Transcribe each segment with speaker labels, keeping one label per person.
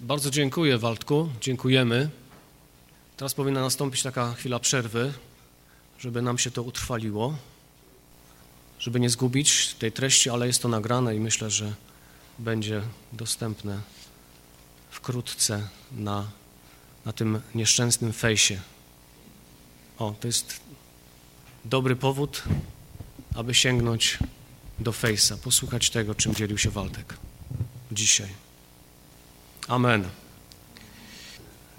Speaker 1: Bardzo dziękuję, Waldku. Dziękujemy. Teraz powinna nastąpić taka chwila przerwy, żeby nam się to utrwaliło, żeby nie zgubić tej treści, ale jest to nagrane i myślę, że będzie dostępne wkrótce na, na tym nieszczęsnym fejsie. O, to jest dobry powód, aby sięgnąć do fejsa, posłuchać tego, czym dzielił się Waldek dzisiaj. Amen.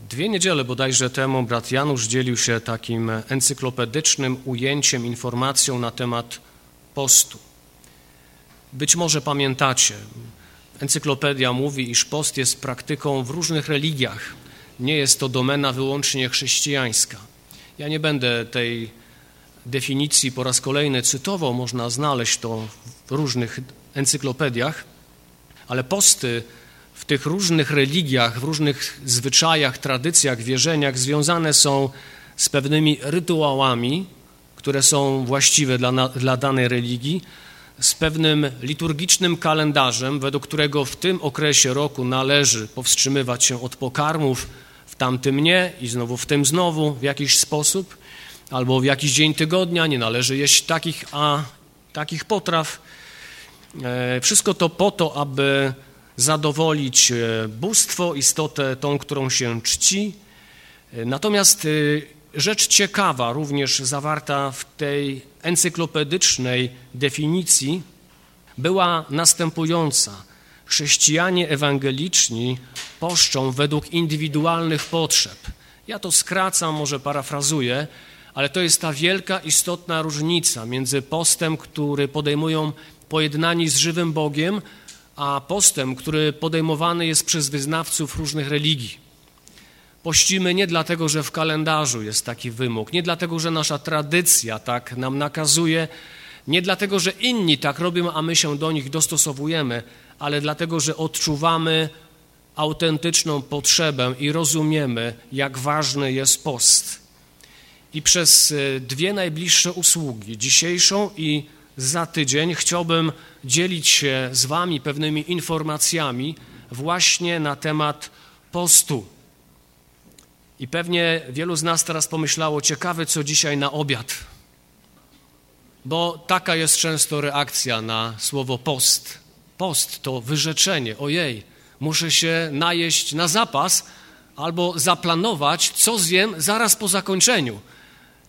Speaker 1: Dwie niedziele bodajże temu brat Janusz dzielił się takim encyklopedycznym ujęciem, informacją na temat postu. Być może pamiętacie, encyklopedia mówi, iż post jest praktyką w różnych religiach. Nie jest to domena wyłącznie chrześcijańska. Ja nie będę tej definicji po raz kolejny cytował, można znaleźć to w różnych encyklopediach, ale posty w tych różnych religiach, w różnych zwyczajach, tradycjach, wierzeniach związane są z pewnymi rytuałami, które są właściwe dla, dla danej religii, z pewnym liturgicznym kalendarzem, według którego w tym okresie roku należy powstrzymywać się od pokarmów, w tamtym nie i znowu w tym znowu w jakiś sposób, albo w jakiś dzień tygodnia nie należy jeść takich, a takich potraw. E, wszystko to po to, aby zadowolić e, bóstwo, istotę tą, którą się czci. E, natomiast rzecz ciekawa, również zawarta w tej encyklopedycznej definicji, była następująca. Chrześcijanie ewangeliczni poszczą według indywidualnych potrzeb. Ja to skracam, może parafrazuję, ale to jest ta wielka, istotna różnica między postem, który podejmują pojednani z żywym Bogiem, a postem, który podejmowany jest przez wyznawców różnych religii. Pościmy nie dlatego, że w kalendarzu jest taki wymóg, nie dlatego, że nasza tradycja tak nam nakazuje, nie dlatego, że inni tak robią, a my się do nich dostosowujemy, ale dlatego, że odczuwamy autentyczną potrzebę i rozumiemy, jak ważny jest post. I przez e, dwie najbliższe usługi, dzisiejszą i za tydzień, chciałbym dzielić się z Wami pewnymi informacjami właśnie na temat postu. I pewnie wielu z nas teraz pomyślało, ciekawe co dzisiaj na obiad. Bo taka jest często reakcja na słowo post. Post to wyrzeczenie. Ojej, muszę się najeść na zapas albo zaplanować, co zjem zaraz po zakończeniu.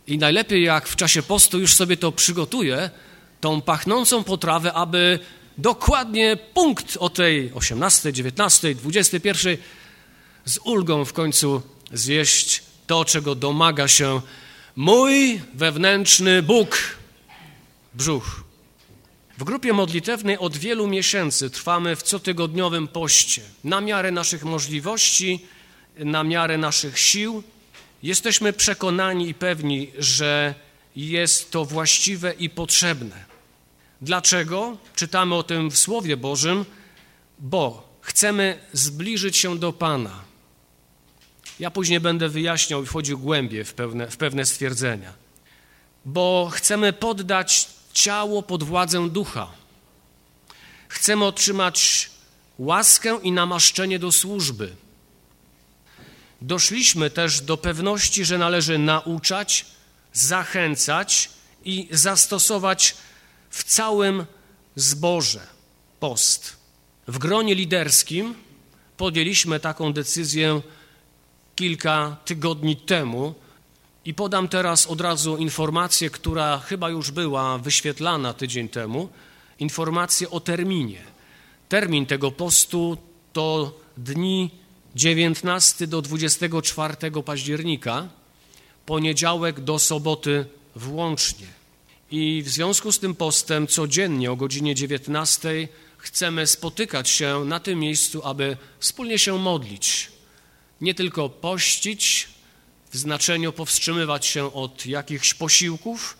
Speaker 1: I najlepiej, jak w czasie postu już sobie to przygotuję, tą pachnącą potrawę, aby dokładnie punkt o tej 18, 19, 21 z ulgą w końcu zjeść to, czego domaga się mój wewnętrzny Bóg, brzuch. W grupie modlitewnej od wielu miesięcy trwamy w cotygodniowym poście. Na miarę naszych możliwości, na miarę naszych sił, jesteśmy przekonani i pewni, że jest to właściwe i potrzebne. Dlaczego? Czytamy o tym w Słowie Bożym, bo chcemy zbliżyć się do Pana. Ja później będę wyjaśniał i wchodził głębiej w pewne, w pewne stwierdzenia. Bo chcemy poddać ciało pod władzę ducha. Chcemy otrzymać łaskę i namaszczenie do służby. Doszliśmy też do pewności, że należy nauczać, zachęcać i zastosować w całym zborze post. W gronie liderskim podjęliśmy taką decyzję kilka tygodni temu i podam teraz od razu informację, która chyba już była wyświetlana tydzień temu, informację o terminie. Termin tego postu to dni 19 do 24 października, poniedziałek do soboty włącznie. I w związku z tym postem codziennie o godzinie 19 chcemy spotykać się na tym miejscu, aby wspólnie się modlić. Nie tylko pościć, w znaczeniu powstrzymywać się od jakichś posiłków.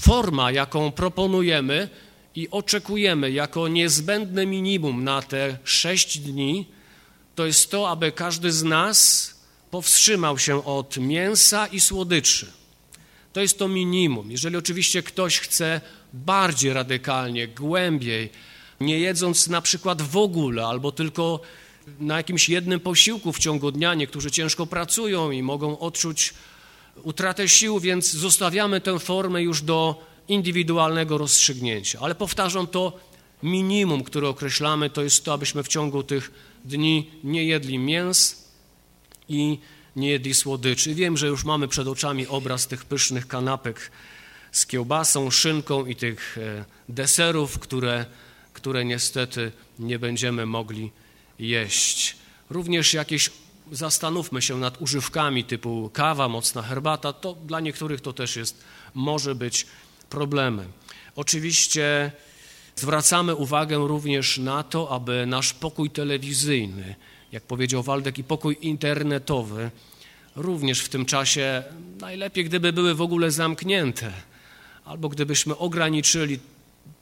Speaker 1: Forma, jaką proponujemy i oczekujemy jako niezbędne minimum na te sześć dni, to jest to, aby każdy z nas powstrzymał się od mięsa i słodyczy. To jest to minimum. Jeżeli oczywiście ktoś chce bardziej radykalnie, głębiej, nie jedząc na przykład w ogóle, albo tylko na jakimś jednym posiłku w ciągu dnia, niektórzy ciężko pracują i mogą odczuć utratę sił, więc zostawiamy tę formę już do indywidualnego rozstrzygnięcia. Ale powtarzam to, minimum, które określamy, to jest to, abyśmy w ciągu tych dni nie jedli mięs i nie jedli słodyczy. Wiem, że już mamy przed oczami obraz tych pysznych kanapek z kiełbasą, szynką i tych e, deserów, które, które niestety nie będziemy mogli jeść. Również jakieś zastanówmy się nad używkami typu kawa, mocna herbata, to dla niektórych to też jest, może być problemem. Oczywiście zwracamy uwagę również na to, aby nasz pokój telewizyjny, jak powiedział Waldek, i pokój internetowy również w tym czasie najlepiej, gdyby były w ogóle zamknięte, albo gdybyśmy ograniczyli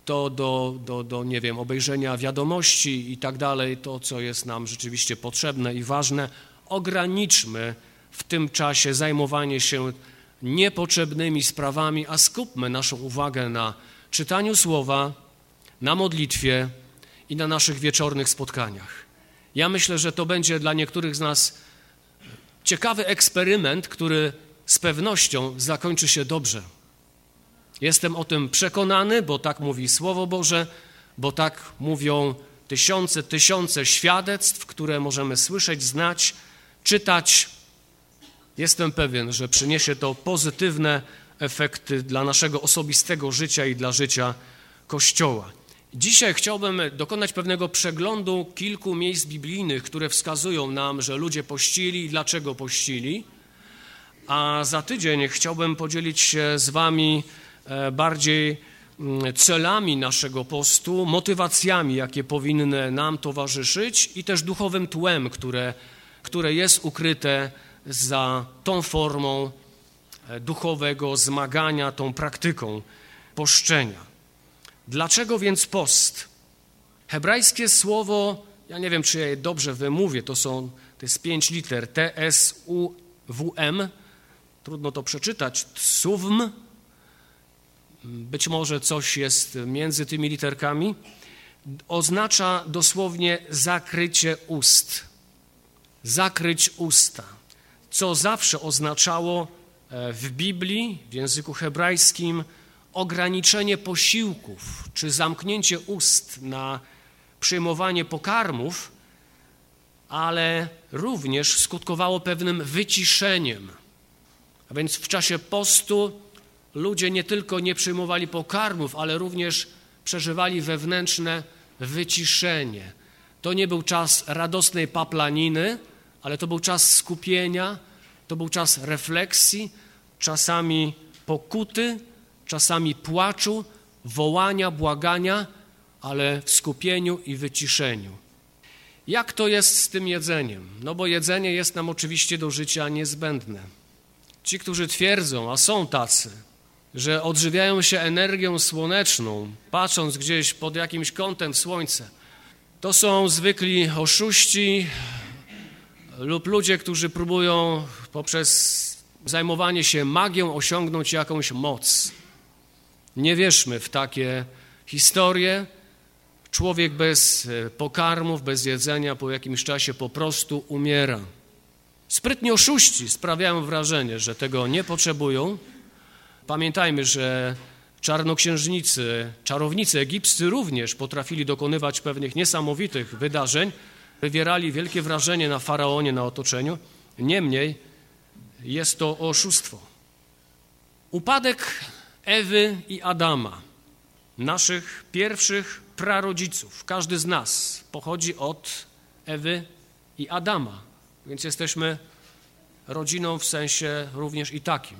Speaker 1: to do, do, do, nie wiem, obejrzenia wiadomości i tak dalej, to, co jest nam rzeczywiście potrzebne i ważne, ograniczmy w tym czasie zajmowanie się niepotrzebnymi sprawami, a skupmy naszą uwagę na czytaniu słowa, na modlitwie i na naszych wieczornych spotkaniach. Ja myślę, że to będzie dla niektórych z nas ciekawy eksperyment, który z pewnością zakończy się dobrze. Jestem o tym przekonany, bo tak mówi Słowo Boże, bo tak mówią tysiące, tysiące świadectw, które możemy słyszeć, znać, czytać. Jestem pewien, że przyniesie to pozytywne efekty dla naszego osobistego życia i dla życia Kościoła. Dzisiaj chciałbym dokonać pewnego przeglądu kilku miejsc biblijnych, które wskazują nam, że ludzie pościli i dlaczego pościli. A za tydzień chciałbym podzielić się z Wami e, bardziej mm, celami naszego postu, motywacjami, jakie powinny nam towarzyszyć i też duchowym tłem, które, które jest ukryte za tą formą e, duchowego zmagania, tą praktyką poszczenia. Dlaczego więc post? Hebrajskie słowo, ja nie wiem, czy ja je dobrze wymówię, to są, to jest pięć liter, T, S, U, W, M, trudno to przeczytać, tsuvm, być może coś jest między tymi literkami, oznacza dosłownie zakrycie ust, zakryć usta, co zawsze oznaczało e, w Biblii, w języku hebrajskim, ograniczenie posiłków czy zamknięcie ust na przyjmowanie pokarmów, ale również skutkowało pewnym wyciszeniem. A więc w czasie postu ludzie nie tylko nie przyjmowali pokarmów, ale również przeżywali wewnętrzne wyciszenie. To nie był czas radosnej paplaniny, ale to był czas skupienia, to był czas refleksji, czasami pokuty, czasami płaczu, wołania, błagania, ale w skupieniu i wyciszeniu. Jak to jest z tym jedzeniem? No bo jedzenie jest nam oczywiście do życia niezbędne. Ci, którzy twierdzą, a są tacy, że odżywiają się energią słoneczną, patrząc gdzieś pod jakimś kątem w słońce, to są zwykli oszuści lub ludzie, którzy próbują poprzez zajmowanie się magią osiągnąć jakąś moc. Nie wierzmy w takie historie. Człowiek bez e, pokarmów, bez jedzenia po jakimś czasie po prostu umiera. Sprytni oszuści sprawiają wrażenie, że tego nie potrzebują. Pamiętajmy, że czarnoksiężnicy, czarownicy egipscy również potrafili dokonywać pewnych niesamowitych wydarzeń, wywierali wielkie wrażenie na faraonie, na otoczeniu. Niemniej jest to oszustwo. Upadek Ewy i Adama, naszych pierwszych prarodziców. Każdy z nas pochodzi od Ewy i Adama, więc jesteśmy rodziną w sensie również i takim.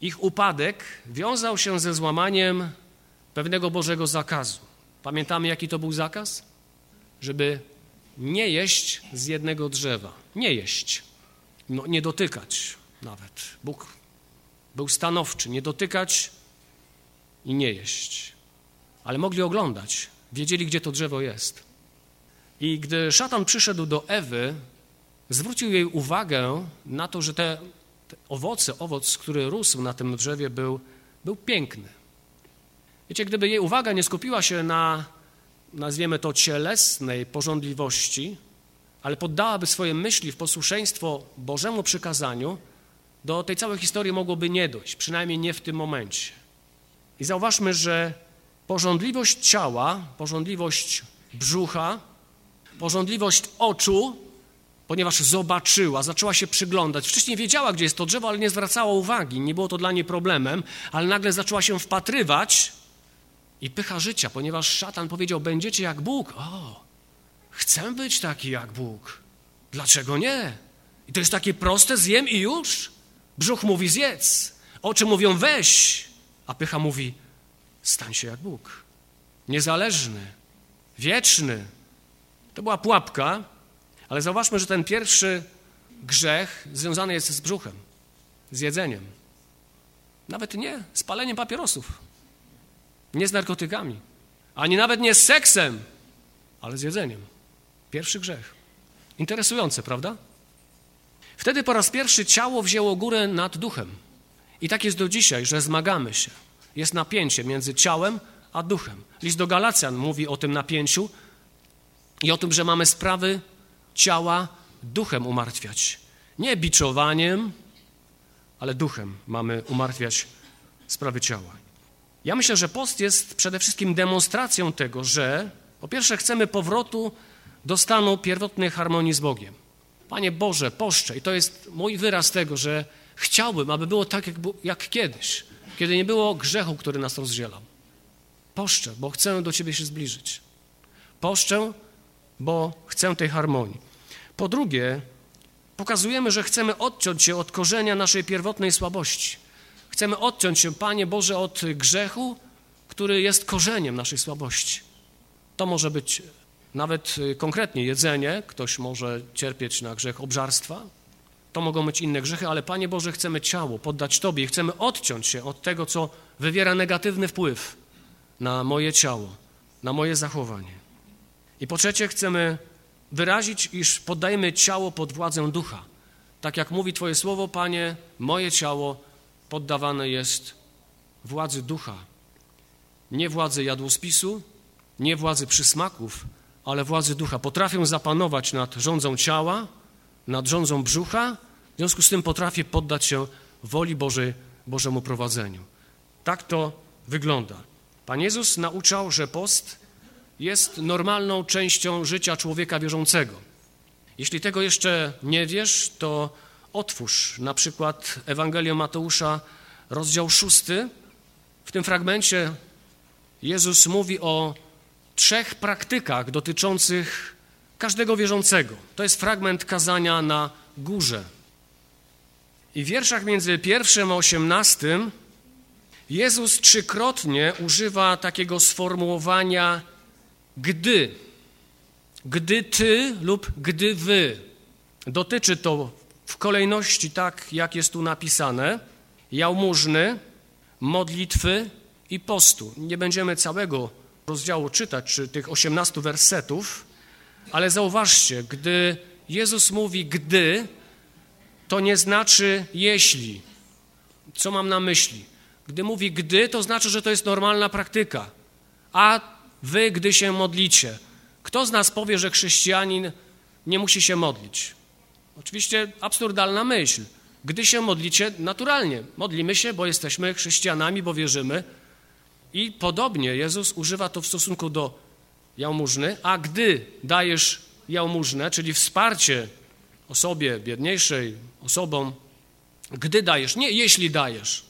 Speaker 1: Ich upadek wiązał się ze złamaniem pewnego Bożego zakazu. Pamiętamy, jaki to był zakaz? Żeby nie jeść z jednego drzewa. Nie jeść. No, nie dotykać nawet. Bóg był stanowczy, nie dotykać i nie jeść. Ale mogli oglądać, wiedzieli, gdzie to drzewo jest. I gdy szatan przyszedł do Ewy, zwrócił jej uwagę na to, że te, te owoce, owoc, który rósł na tym drzewie, był, był piękny. Wiecie, gdyby jej uwaga nie skupiła się na, nazwiemy to, cielesnej porządliwości, ale poddałaby swoje myśli w posłuszeństwo Bożemu przykazaniu, do tej całej historii mogłoby nie dojść, przynajmniej nie w tym momencie. I zauważmy, że porządliwość ciała, porządliwość brzucha, porządliwość oczu, ponieważ zobaczyła, zaczęła się przyglądać. Wcześniej wiedziała, gdzie jest to drzewo, ale nie zwracała uwagi, nie było to dla niej problemem, ale nagle zaczęła się wpatrywać i pycha życia, ponieważ szatan powiedział: Będziecie jak Bóg. O, chcę być taki jak Bóg. Dlaczego nie? I to jest takie proste: zjem i już. Brzuch mówi: zjedz. Oczy mówią: weź. A pycha mówi: stań się jak Bóg. Niezależny, wieczny. To była pułapka, ale zauważmy, że ten pierwszy grzech związany jest z brzuchem, z jedzeniem. Nawet nie z paleniem papierosów, nie z narkotykami, ani nawet nie z seksem, ale z jedzeniem. Pierwszy grzech. Interesujące, prawda? Wtedy po raz pierwszy ciało wzięło górę nad duchem. I tak jest do dzisiaj, że zmagamy się. Jest napięcie między ciałem a duchem. List do Galacjan mówi o tym napięciu i o tym, że mamy sprawy ciała duchem umartwiać. Nie biczowaniem, ale duchem mamy umartwiać sprawy ciała. Ja myślę, że post jest przede wszystkim demonstracją tego, że po pierwsze chcemy powrotu do stanu pierwotnej harmonii z Bogiem. Panie Boże, poszczę. I to jest mój wyraz tego, że chciałbym, aby było tak, jak, jak kiedyś, kiedy nie było grzechu, który nas rozdzielał. Poszczę, bo chcę do Ciebie się zbliżyć. Poszczę, bo chcę tej harmonii. Po drugie, pokazujemy, że chcemy odciąć się od korzenia naszej pierwotnej słabości. Chcemy odciąć się, Panie Boże, od grzechu, który jest korzeniem naszej słabości. To może być nawet y, konkretnie jedzenie, ktoś może cierpieć na grzech obżarstwa, to mogą być inne grzechy, ale Panie Boże, chcemy ciało poddać Tobie i chcemy odciąć się od tego, co wywiera negatywny wpływ na moje ciało, na moje zachowanie. I po trzecie, chcemy wyrazić, iż poddajemy ciało pod władzę ducha. Tak jak mówi Twoje słowo, Panie, moje ciało poddawane jest władzy ducha. Nie władzy jadłospisu, nie władzy przysmaków, ale władzy ducha. Potrafię zapanować nad rządzą ciała, nad rządzą brzucha, w związku z tym potrafię poddać się woli Bożej, Bożemu prowadzeniu. Tak to wygląda. Pan Jezus nauczał, że post jest normalną częścią życia człowieka wierzącego. Jeśli tego jeszcze nie wiesz, to otwórz na przykład Ewangelię Mateusza, rozdział szósty. W tym fragmencie Jezus mówi o trzech praktykach dotyczących każdego wierzącego. To jest fragment kazania na górze. I w wierszach między pierwszym a osiemnastym Jezus trzykrotnie używa takiego sformułowania gdy. Gdy ty lub gdy wy. Dotyczy to w kolejności tak, jak jest tu napisane, jałmużny, modlitwy i postu. Nie będziemy całego rozdziału czytać, czy tych 18 wersetów, ale zauważcie, gdy Jezus mówi gdy, to nie znaczy jeśli. Co mam na myśli? Gdy mówi gdy, to znaczy, że to jest normalna praktyka. A wy, gdy się modlicie. Kto z nas powie, że chrześcijanin nie musi się modlić? Oczywiście absurdalna myśl. Gdy się modlicie, naturalnie modlimy się, bo jesteśmy chrześcijanami, bo wierzymy, i podobnie Jezus używa to w stosunku do jałmużny, a gdy dajesz jałmużnę, czyli wsparcie osobie biedniejszej, osobom, gdy dajesz, nie jeśli dajesz,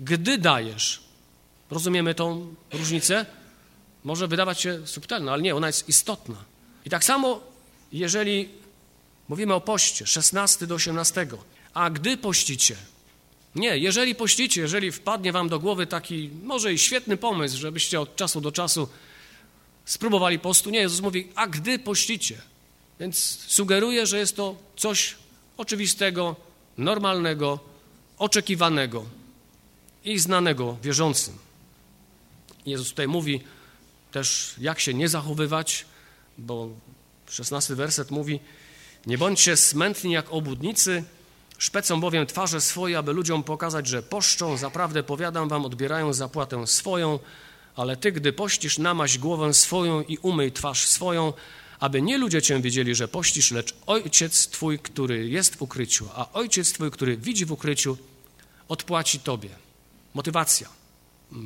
Speaker 1: gdy dajesz. Rozumiemy tą różnicę? Może wydawać się subtelna, ale nie, ona jest istotna. I tak samo, jeżeli mówimy o poście 16 do 18, a gdy pościcie, nie, jeżeli pościcie, jeżeli wpadnie wam do głowy taki może i świetny pomysł, żebyście od czasu do czasu spróbowali postu, nie, Jezus mówi, a gdy pościcie. Więc sugeruje, że jest to coś oczywistego, normalnego, oczekiwanego i znanego wierzącym. Jezus tutaj mówi też, jak się nie zachowywać, bo 16 werset mówi, nie bądźcie smętni jak obudnicy, Szpecą bowiem twarze swoje, aby ludziom pokazać, że poszczą, zaprawdę powiadam wam, odbierają zapłatę swoją, ale ty, gdy pościsz, namaś głowę swoją i umyj twarz swoją, aby nie ludzie cię widzieli, że pościsz, lecz ojciec twój, który jest w ukryciu, a ojciec twój, który widzi w ukryciu, odpłaci tobie. Motywacja.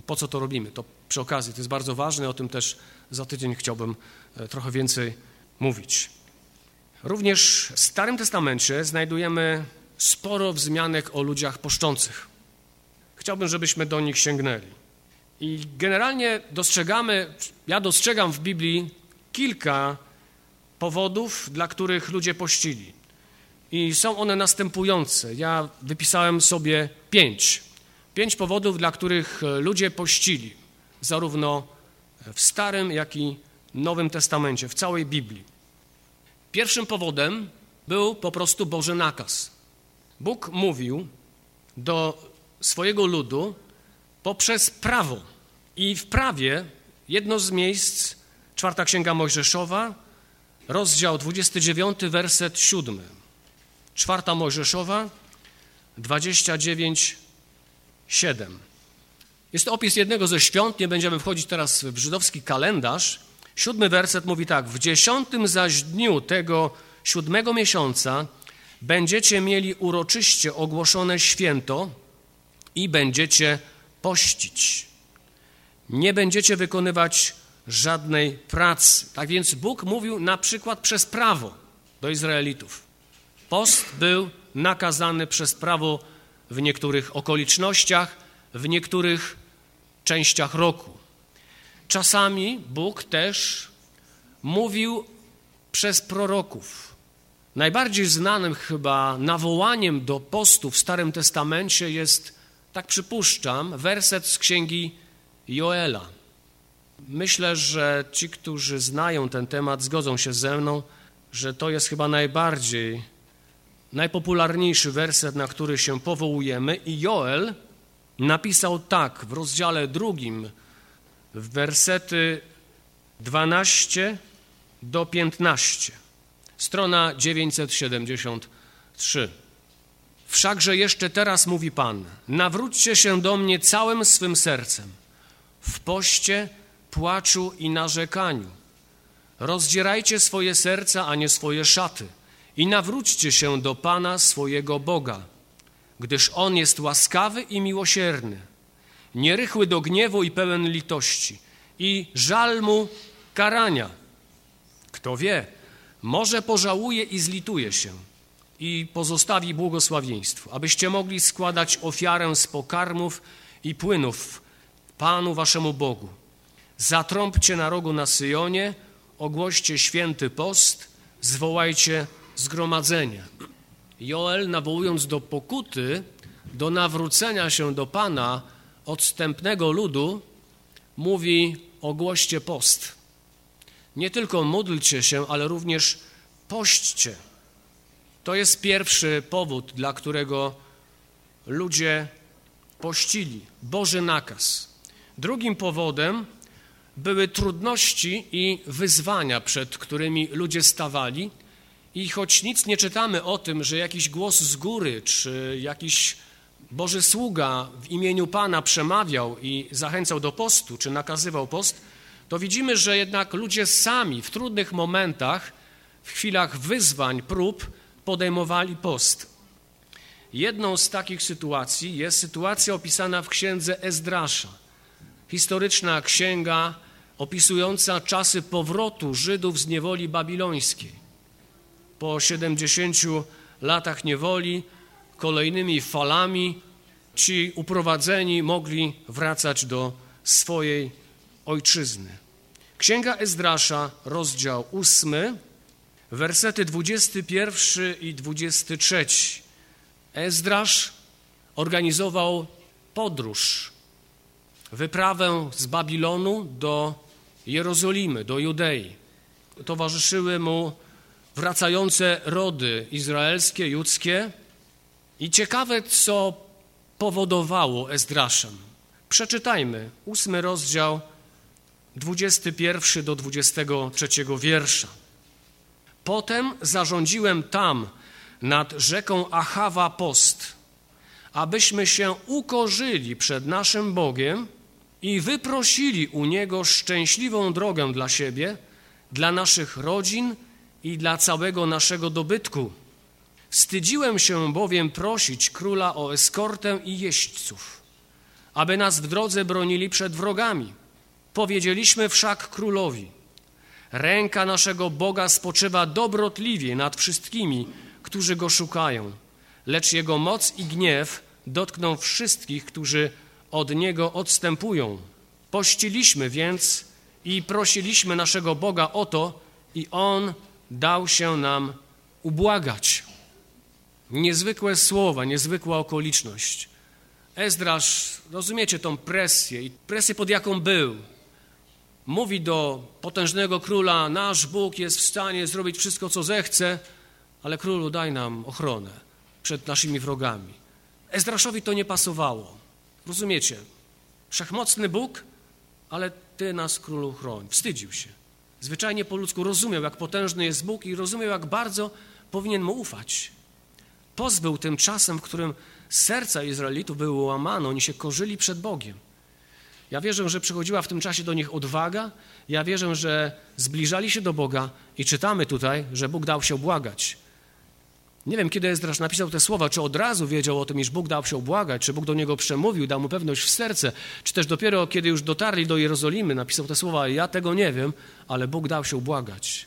Speaker 1: Po co to robimy? To przy okazji, to jest bardzo ważne, o tym też za tydzień chciałbym e, trochę więcej mówić. Również w Starym Testamencie znajdujemy sporo wzmianek o ludziach poszczących. Chciałbym, żebyśmy do nich sięgnęli. I generalnie dostrzegamy, ja dostrzegam w Biblii kilka powodów, dla których ludzie pościli. I są one następujące. Ja wypisałem sobie pięć. Pięć powodów, dla których ludzie pościli, zarówno w Starym, jak i Nowym Testamencie, w całej Biblii. Pierwszym powodem był po prostu Boży nakaz. Bóg mówił do swojego ludu poprzez prawo. I w prawie jedno z miejsc, czwarta księga Mojżeszowa, rozdział 29, werset 7. Czwarta Mojżeszowa, 29, 7. Jest to opis jednego ze świąt, nie będziemy wchodzić teraz w żydowski kalendarz. Siódmy werset mówi tak, w dziesiątym zaś dniu tego siódmego miesiąca będziecie mieli uroczyście ogłoszone święto i będziecie pościć. Nie będziecie wykonywać żadnej pracy. Tak więc Bóg mówił na przykład przez prawo do Izraelitów. Post był nakazany przez prawo w niektórych okolicznościach, w niektórych częściach roku. Czasami Bóg też mówił przez proroków. Najbardziej znanym chyba nawołaniem do postu w Starym Testamencie jest, tak przypuszczam, werset z księgi Joela. Myślę, że ci, którzy znają ten temat, zgodzą się ze mną, że to jest chyba najbardziej, najpopularniejszy werset, na który się powołujemy. I Joel napisał tak w rozdziale drugim, w wersety 12 do 15, strona 973. Wszakże jeszcze teraz mówi Pan, nawróćcie się do mnie całym swym sercem, w poście, płaczu i narzekaniu. Rozdzierajcie swoje serca, a nie swoje szaty i nawróćcie się do Pana swojego Boga, gdyż On jest łaskawy i miłosierny, nierychły do gniewu i pełen litości i żal mu karania. Kto wie, może pożałuje i zlituje się i pozostawi błogosławieństwo, abyście mogli składać ofiarę z pokarmów i płynów Panu waszemu Bogu. Zatrąbcie na rogu na Syjonie, ogłoście święty post, zwołajcie zgromadzenie. Joel, nawołując do pokuty, do nawrócenia się do Pana odstępnego ludu, mówi: ogłoście post. Nie tylko módlcie się, ale również pośćcie. To jest pierwszy powód, dla którego ludzie pościli. Boży nakaz. Drugim powodem były trudności i wyzwania, przed którymi ludzie stawali. I choć nic nie czytamy o tym, że jakiś głos z góry, czy jakiś Boży sługa w imieniu Pana przemawiał i zachęcał do postu, czy nakazywał post, to widzimy, że jednak ludzie sami w trudnych momentach, w chwilach wyzwań, prób podejmowali post. Jedną z takich sytuacji jest sytuacja opisana w księdze Ezdrasza. Historyczna księga opisująca czasy powrotu Żydów z niewoli babilońskiej. Po 70 latach niewoli, kolejnymi falami, ci uprowadzeni mogli wracać do swojej ojczyzny. Księga Ezdrasza, rozdział 8, wersety 21 i 23. Ezdrasz organizował podróż, wyprawę z Babilonu do Jerozolimy, do Judei. Towarzyszyły mu wracające rody izraelskie, judzkie i ciekawe, co powodowało Ezdraszem. Przeczytajmy ósmy rozdział, 21 do 23 wiersza. Potem zarządziłem tam nad rzeką Achawa post, abyśmy się ukorzyli przed naszym Bogiem i wyprosili u Niego szczęśliwą drogę dla siebie, dla naszych rodzin i dla całego naszego dobytku. Wstydziłem się bowiem prosić króla o eskortę i jeźdźców, aby nas w drodze bronili przed wrogami. Powiedzieliśmy wszak królowi: Ręka naszego Boga spoczywa dobrotliwie nad wszystkimi, którzy go szukają, lecz jego moc i gniew dotkną wszystkich, którzy od niego odstępują. Pościliśmy więc i prosiliśmy naszego Boga o to, i on dał się nam ubłagać. Niezwykłe słowa, niezwykła okoliczność. Ezdrasz, rozumiecie tą presję i presję pod jaką był. Mówi do potężnego króla, nasz Bóg jest w stanie zrobić wszystko, co zechce, ale królu daj nam ochronę przed naszymi wrogami. Ezdraszowi to nie pasowało. Rozumiecie? Wszechmocny Bóg, ale ty nas, królu, chroń. Wstydził się. Zwyczajnie po ludzku rozumiał, jak potężny jest Bóg i rozumiał, jak bardzo powinien mu ufać. Pozbył tym czasem, w którym serca Izraelitów były łamane, oni się korzyli przed Bogiem. Ja wierzę, że przychodziła w tym czasie do nich odwaga, ja wierzę, że zbliżali się do Boga i czytamy tutaj, że Bóg dał się błagać. Nie wiem, kiedy Ezdrasz napisał te słowa, czy od razu wiedział o tym, iż Bóg dał się obłagać, czy Bóg do niego przemówił, dał mu pewność w serce, czy też dopiero kiedy już dotarli do Jerozolimy, napisał te słowa, ja tego nie wiem, ale Bóg dał się ubłagać.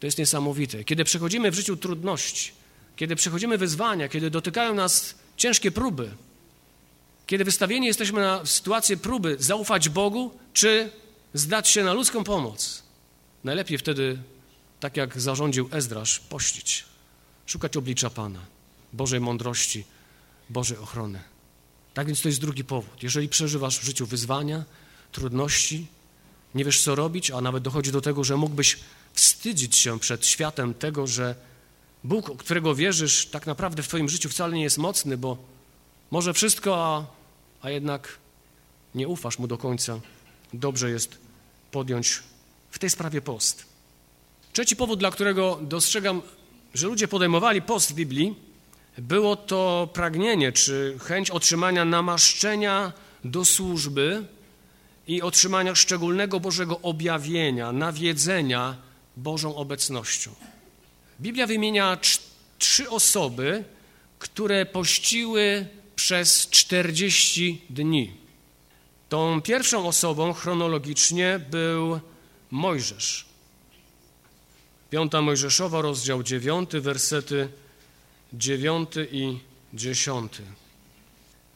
Speaker 1: To jest niesamowite. Kiedy przechodzimy w życiu trudności, kiedy przechodzimy wyzwania, kiedy dotykają nas ciężkie próby, kiedy wystawieni jesteśmy na sytuację próby zaufać Bogu, czy zdać się na ludzką pomoc, najlepiej wtedy, tak jak zarządził Ezdrasz, pościć szukać oblicza Pana, Bożej mądrości, Bożej ochrony. Tak więc to jest drugi powód. Jeżeli przeżywasz w życiu wyzwania, trudności, nie wiesz co robić, a nawet dochodzi do tego, że mógłbyś wstydzić się przed światem tego, że Bóg, którego wierzysz, tak naprawdę w Twoim życiu wcale nie jest mocny, bo może wszystko, a, a jednak nie ufasz Mu do końca. Dobrze jest podjąć w tej sprawie post. Trzeci powód, dla którego dostrzegam że ludzie podejmowali post w Biblii, było to pragnienie czy chęć otrzymania namaszczenia do służby i otrzymania szczególnego Bożego objawienia, nawiedzenia Bożą obecnością. Biblia wymienia trzy osoby, które pościły przez 40 dni. Tą pierwszą osobą chronologicznie był Mojżesz. Piąta Mojżeszowa, rozdział dziewiąty, wersety dziewiąty i dziesiąty.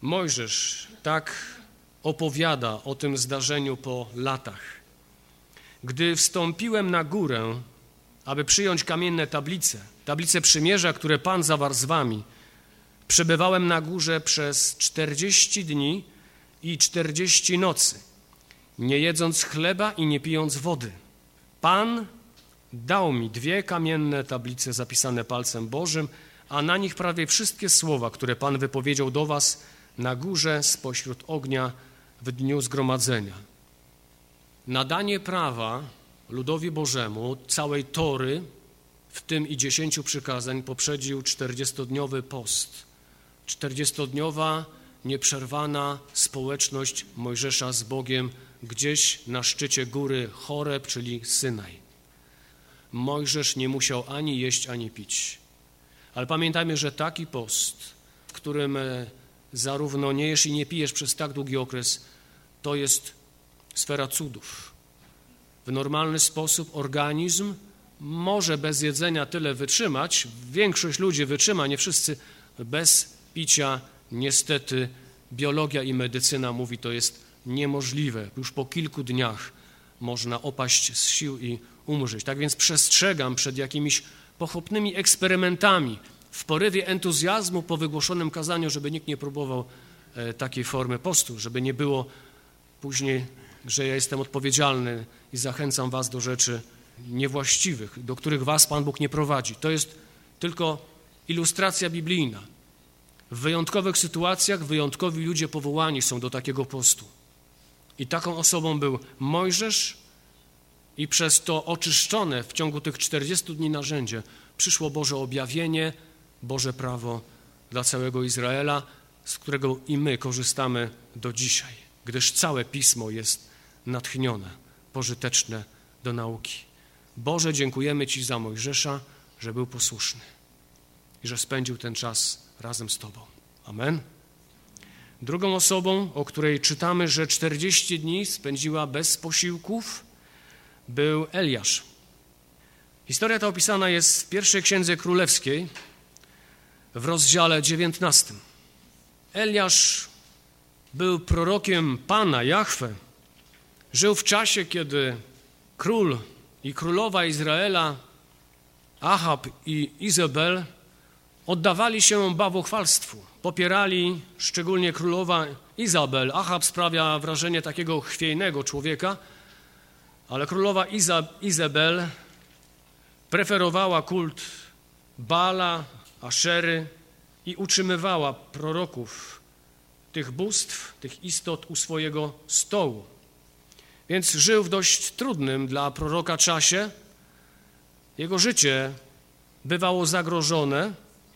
Speaker 1: Mojżesz tak opowiada o tym zdarzeniu po latach. Gdy wstąpiłem na górę, aby przyjąć kamienne tablice, tablice przymierza, które Pan zawarł z wami, przebywałem na górze przez czterdzieści dni i czterdzieści nocy, nie jedząc chleba i nie pijąc wody. Pan dał mi dwie kamienne tablice zapisane palcem Bożym, a na nich prawie wszystkie słowa, które Pan wypowiedział do was na górze spośród ognia w dniu zgromadzenia. Nadanie prawa ludowi Bożemu, całej Tory, w tym i dziesięciu przykazań, poprzedził czterdziestodniowy post. Czterdziestodniowa, nieprzerwana społeczność Mojżesza z Bogiem gdzieś na szczycie góry Choreb, czyli Synaj. Mojżesz nie musiał ani jeść, ani pić. Ale pamiętajmy, że taki post, w którym e, zarówno nie jesz i nie pijesz przez tak długi okres, to jest sfera cudów. W normalny sposób organizm może bez jedzenia tyle wytrzymać. Większość ludzi wytrzyma, nie wszyscy. Bez picia niestety biologia i medycyna mówi, to jest niemożliwe. Już po kilku dniach można opaść z sił i umrzeć. Tak więc przestrzegam przed jakimiś pochopnymi eksperymentami w porywie entuzjazmu po wygłoszonym kazaniu, żeby nikt nie próbował e, takiej formy postu, żeby nie było później, że ja jestem odpowiedzialny i zachęcam was do rzeczy niewłaściwych, do których was Pan Bóg nie prowadzi. To jest tylko ilustracja biblijna. W wyjątkowych sytuacjach wyjątkowi ludzie powołani są do takiego postu. I taką osobą był Mojżesz, i przez to oczyszczone w ciągu tych 40 dni narzędzie przyszło Boże objawienie, Boże prawo dla całego Izraela, z którego i my korzystamy do dzisiaj, gdyż całe Pismo jest natchnione, pożyteczne do nauki. Boże, dziękujemy Ci za Mojżesza, że był posłuszny i że spędził ten czas razem z Tobą. Amen. Drugą osobą, o której czytamy, że 40 dni spędziła bez posiłków, był Eliasz. Historia ta opisana jest w pierwszej księdze królewskiej w rozdziale 19. Eliasz był prorokiem Pana Jahwe. Żył w czasie, kiedy król i królowa Izraela, Ahab i Izabel, oddawali się bałwochwalstwu. Popierali szczególnie królowa Izabel. Ahab sprawia wrażenie takiego chwiejnego człowieka, ale królowa Izabel preferowała kult Bala, Aszery i utrzymywała proroków tych bóstw, tych istot u swojego stołu. Więc żył w dość trudnym dla proroka czasie. Jego życie bywało zagrożone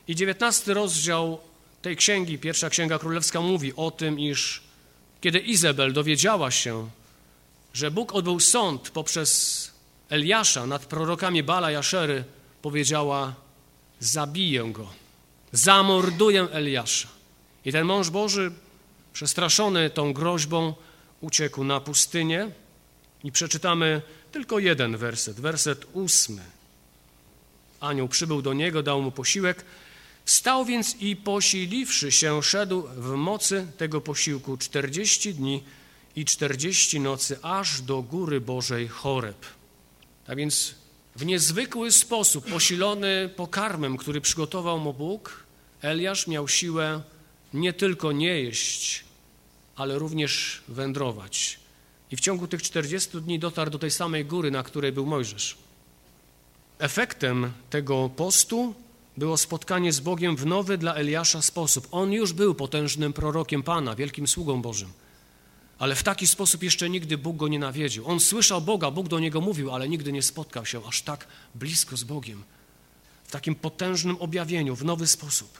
Speaker 1: i dziewiętnasty rozdział tej księgi, pierwsza księga królewska mówi o tym, iż kiedy Izabel dowiedziała się, że Bóg odbył sąd poprzez Eliasza nad prorokami Bala i Aszery, powiedziała, zabiję go, zamorduję Eliasza. I ten mąż Boży, przestraszony tą groźbą, uciekł na pustynię i przeczytamy tylko jeden werset, werset ósmy. Anioł przybył do niego, dał mu posiłek, Wstał więc i posiliwszy się, szedł w mocy tego posiłku czterdzieści dni i czterdzieści nocy, aż do góry Bożej Choreb. Tak więc w niezwykły sposób, posilony pokarmem, który przygotował mu Bóg, Eliasz miał siłę nie tylko nie jeść, ale również wędrować. I w ciągu tych 40 dni dotarł do tej samej góry, na której był Mojżesz. Efektem tego postu było spotkanie z Bogiem w nowy dla Eliasza sposób. On już był potężnym prorokiem Pana, wielkim sługą Bożym. Ale w taki sposób jeszcze nigdy Bóg go nie nawiedził. On słyszał Boga, Bóg do niego mówił, ale nigdy nie spotkał się aż tak blisko z Bogiem. W takim potężnym objawieniu, w nowy sposób.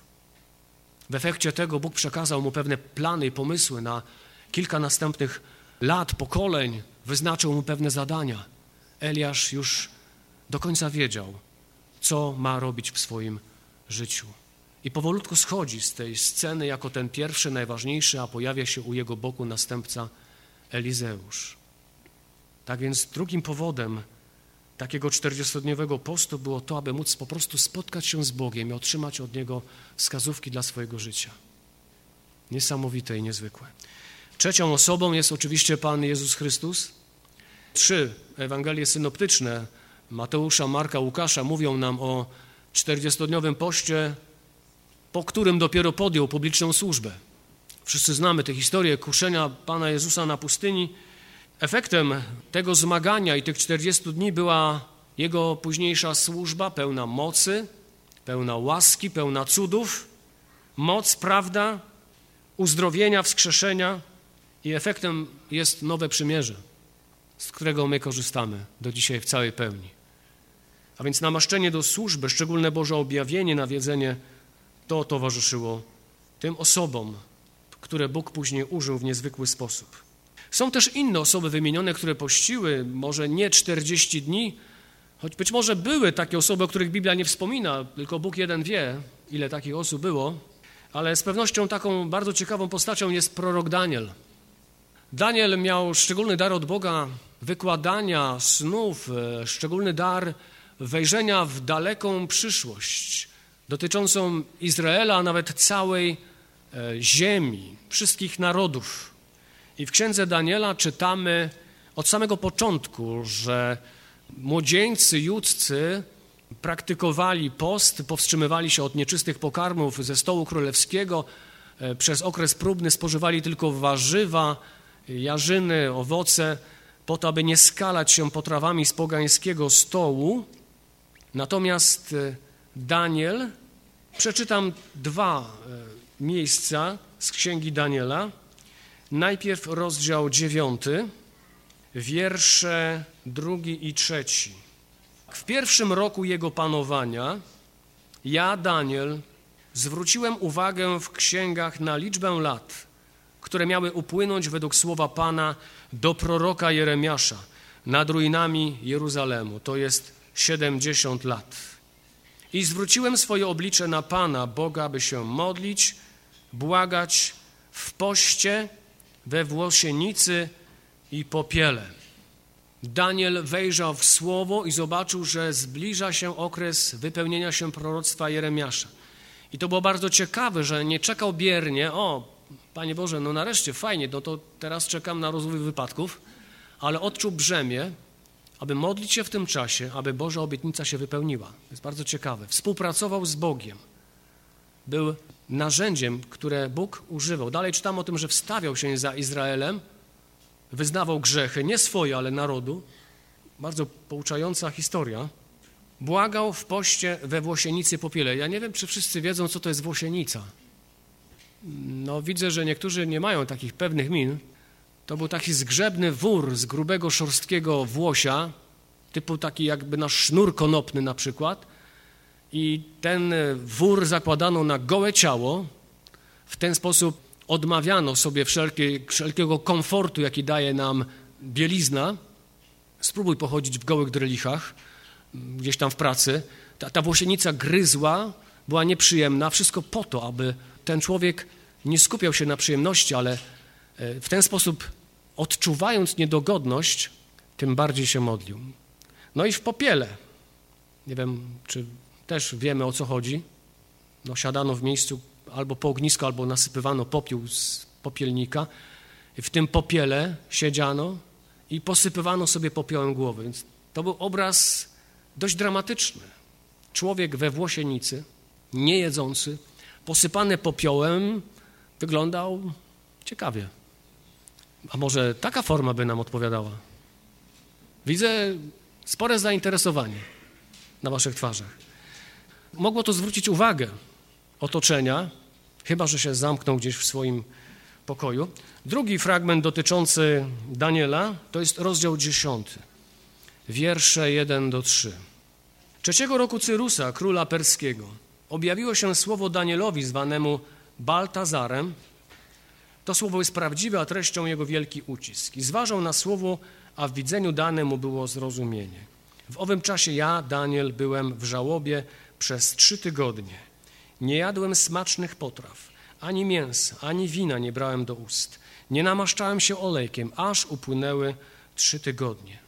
Speaker 1: W efekcie tego Bóg przekazał mu pewne plany i pomysły na kilka następnych lat, pokoleń, wyznaczył mu pewne zadania. Eliasz już do końca wiedział, co ma robić w swoim życiu. I powolutku schodzi z tej sceny jako ten pierwszy, najważniejszy, a pojawia się u jego boku następca Elizeusz. Tak więc drugim powodem takiego czterdziestodniowego postu było to, aby móc po prostu spotkać się z Bogiem i otrzymać od Niego wskazówki dla swojego życia. Niesamowite i niezwykłe. Trzecią osobą jest oczywiście Pan Jezus Chrystus. Trzy Ewangelie synoptyczne Mateusza, Marka, Łukasza mówią nam o czterdziestodniowym poście, po którym dopiero podjął publiczną służbę. Wszyscy znamy tę historię kuszenia Pana Jezusa na pustyni. Efektem tego zmagania i tych 40 dni była Jego późniejsza służba pełna mocy, pełna łaski, pełna cudów, moc, prawda, uzdrowienia, wskrzeszenia i efektem jest nowe przymierze, z którego my korzystamy do dzisiaj w całej pełni. A więc namaszczenie do służby, szczególne Boże objawienie, nawiedzenie, to towarzyszyło tym osobom, które Bóg później użył w niezwykły sposób. Są też inne osoby wymienione, które pościły, może nie 40 dni, choć być może były takie osoby, o których Biblia nie wspomina, tylko Bóg jeden wie, ile takich osób było, ale z pewnością taką bardzo ciekawą postacią jest prorok Daniel. Daniel miał szczególny dar od Boga wykładania snów, e, szczególny dar wejrzenia w daleką przyszłość dotyczącą Izraela, a nawet całej e, ziemi, wszystkich narodów. I w księdze Daniela czytamy od samego początku, że młodzieńcy judzcy praktykowali post, powstrzymywali się od nieczystych pokarmów ze stołu królewskiego. E, przez okres próbny spożywali tylko warzywa, jarzyny, owoce, po to, aby nie skalać się potrawami z pogańskiego stołu. Natomiast e, Daniel, przeczytam dwa e, miejsca z księgi Daniela. Najpierw rozdział dziewiąty, wiersze drugi i trzeci. W pierwszym roku jego panowania ja, Daniel, zwróciłem uwagę w księgach na liczbę lat, które miały upłynąć według słowa Pana do proroka Jeremiasza, nad ruinami Jeruzalemu. To jest 70 lat. I zwróciłem swoje oblicze na Pana, Boga, aby się modlić, błagać w poście, we włosienicy i popiele. Daniel wejrzał w słowo i zobaczył, że zbliża się okres wypełnienia się proroctwa Jeremiasza. I to było bardzo ciekawe, że nie czekał biernie, o, Panie Boże, no nareszcie, fajnie, no to teraz czekam na rozwój wypadków, ale odczuł brzemię, aby modlić się w tym czasie, aby Boża obietnica się wypełniła. To jest bardzo ciekawe. Współpracował z Bogiem. Był narzędziem, które Bóg używał. Dalej czytam o tym, że wstawiał się za Izraelem, wyznawał grzechy, nie swoje, ale narodu. Bardzo pouczająca historia. Błagał w poście we Włosienicy Popiele. Ja nie wiem, czy wszyscy wiedzą, co to jest Włosienica. No, widzę, że niektórzy nie mają takich pewnych min. To był taki zgrzebny wór z grubego, szorstkiego włosia, typu taki jakby nasz sznur konopny na przykład. I ten wór zakładano na gołe ciało. W ten sposób odmawiano sobie wszelkie, wszelkiego komfortu, jaki daje nam bielizna. Spróbuj pochodzić w gołych drelichach, gdzieś tam w pracy. Ta, ta włosienica gryzła, była nieprzyjemna, wszystko po to, aby ten człowiek nie skupiał się na przyjemności, ale e, w ten sposób odczuwając niedogodność, tym bardziej się modlił. No i w popiele. Nie wiem, czy też wiemy o co chodzi. No, siadano w miejscu albo po ognisku, albo nasypywano popiół z popielnika. I w tym popiele siedziano i posypywano sobie popiołem głowy. Więc to był obraz dość dramatyczny. Człowiek we włosienicy, niejedzący, posypany popiołem, wyglądał ciekawie. A może taka forma by nam odpowiadała? Widzę spore zainteresowanie na waszych twarzach. Mogło to zwrócić uwagę otoczenia, chyba że się zamknął gdzieś w swoim pokoju. Drugi fragment dotyczący Daniela to jest rozdział 10, wiersze 1 do 3. Trzeciego roku Cyrusa, króla perskiego, objawiło się słowo Danielowi zwanemu Baltazarem. To słowo jest prawdziwe, a treścią jego wielki ucisk. I zważał na słowo, a w widzeniu dane mu było zrozumienie. W owym czasie ja, Daniel, byłem w żałobie przez trzy tygodnie. Nie jadłem smacznych potraw, ani mięsa, ani wina nie brałem do ust. Nie namaszczałem się olejkiem, aż upłynęły trzy tygodnie.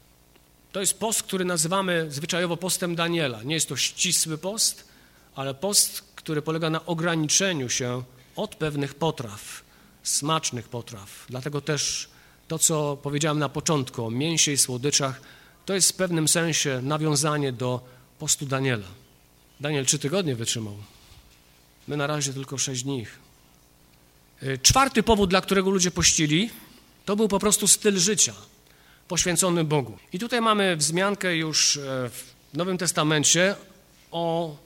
Speaker 1: To jest post, który nazywamy zwyczajowo postem Daniela. Nie jest to ścisły post, ale post, który polega na ograniczeniu się od pewnych potraw, smacznych potraw. Dlatego też to, co powiedziałem na początku o mięsie i słodyczach, to jest w pewnym sensie nawiązanie do postu Daniela. Daniel trzy tygodnie wytrzymał. My na razie tylko sześć dni. Y, czwarty powód, dla którego ludzie pościli, to był po prostu styl życia poświęcony Bogu. I tutaj mamy wzmiankę już e, w Nowym Testamencie o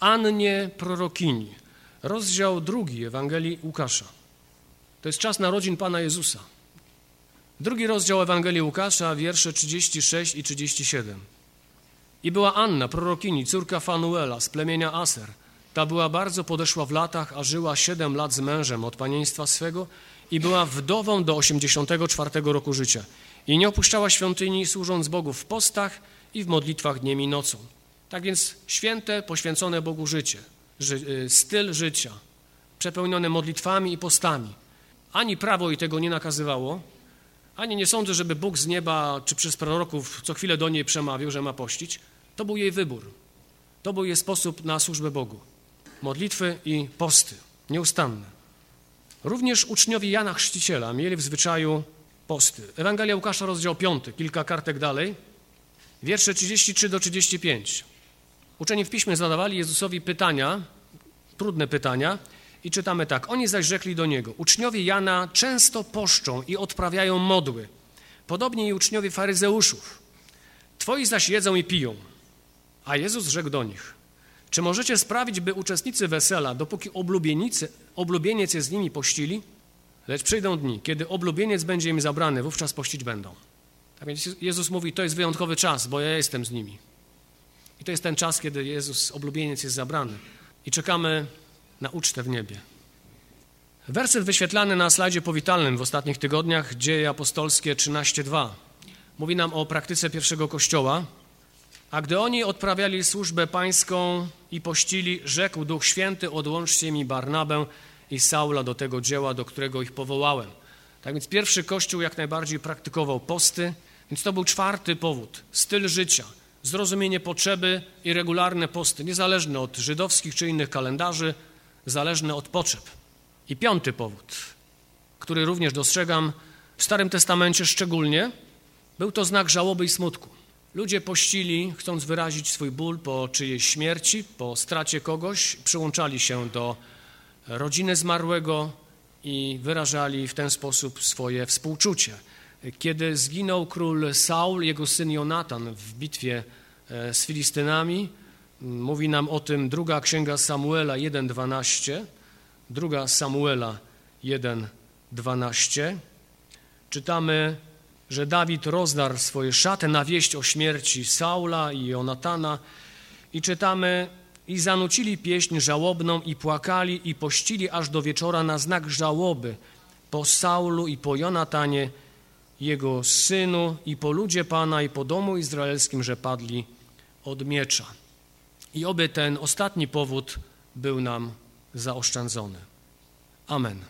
Speaker 1: Annie prorokini. Rozdział drugi Ewangelii Łukasza. To jest czas narodzin Pana Jezusa. Drugi rozdział Ewangelii Łukasza, wiersze 36 i 37. I była Anna, prorokini, córka Fanuela z plemienia Aser. Ta była bardzo podeszła w latach, a żyła siedem lat z mężem od panieństwa swego i była wdową do 84 roku życia. I nie opuszczała świątyni, służąc Bogu w postach i w modlitwach dniem i nocą. Tak więc święte, poświęcone Bogu życie, ży, y, styl życia, przepełnione modlitwami i postami. Ani prawo i tego nie nakazywało, ani nie sądzę, żeby Bóg z nieba czy przez proroków co chwilę do niej przemawiał, że ma pościć. To był jej wybór. To był jej sposób na służbę Bogu. Modlitwy i posty, nieustanne. Również uczniowie Jana Chrzciciela mieli w zwyczaju posty. Ewangelia Łukasza, rozdział 5, kilka kartek dalej, wiersze 33 do 35. Uczeni w piśmie zadawali Jezusowi pytania, trudne pytania, i czytamy tak. Oni zaś rzekli do niego: Uczniowie Jana często poszczą i odprawiają modły, podobnie i uczniowie faryzeuszów. Twoi zaś jedzą i piją. A Jezus rzekł do nich: Czy możecie sprawić, by uczestnicy wesela, dopóki oblubieniec jest z nimi pościli? Lecz przyjdą dni, kiedy oblubieniec będzie im zabrany, wówczas pościć będą. Tak więc Jezus mówi: To jest wyjątkowy czas, bo ja jestem z nimi. I to jest ten czas, kiedy Jezus, oblubieniec, jest zabrany. I czekamy na ucztę w niebie. Werset wyświetlany na slajdzie powitalnym w ostatnich tygodniach, Dzieje Apostolskie 13.2. mówi nam o praktyce pierwszego kościoła. A gdy oni odprawiali służbę pańską i pościli, rzekł Duch Święty, odłączcie mi Barnabę i Saula do tego dzieła, do którego ich powołałem. Tak więc pierwszy kościół jak najbardziej praktykował posty, więc to był czwarty powód. Styl życia, zrozumienie potrzeby i regularne posty, niezależne od żydowskich czy innych kalendarzy, zależne od potrzeb. I piąty powód, który również dostrzegam w Starym Testamencie szczególnie, był to znak żałoby i smutku. Ludzie pościli, chcąc wyrazić swój ból po czyjejś śmierci, po stracie kogoś, przyłączali się do rodziny zmarłego i wyrażali w ten sposób swoje współczucie. Kiedy zginął król Saul, jego syn Jonatan w bitwie e, z Filistynami, mówi nam o tym druga księga Samuela 1:12, druga Samuela 1:12. Czytamy że Dawid rozdarł swoje szaty na wieść o śmierci Saula i Jonatana i czytamy i zanucili pieśń żałobną i płakali i pościli aż do wieczora na znak żałoby po Saulu i po Jonatanie, jego synu i po ludzie Pana i po domu izraelskim, że padli od miecza. I oby ten ostatni powód był nam zaoszczędzony. Amen.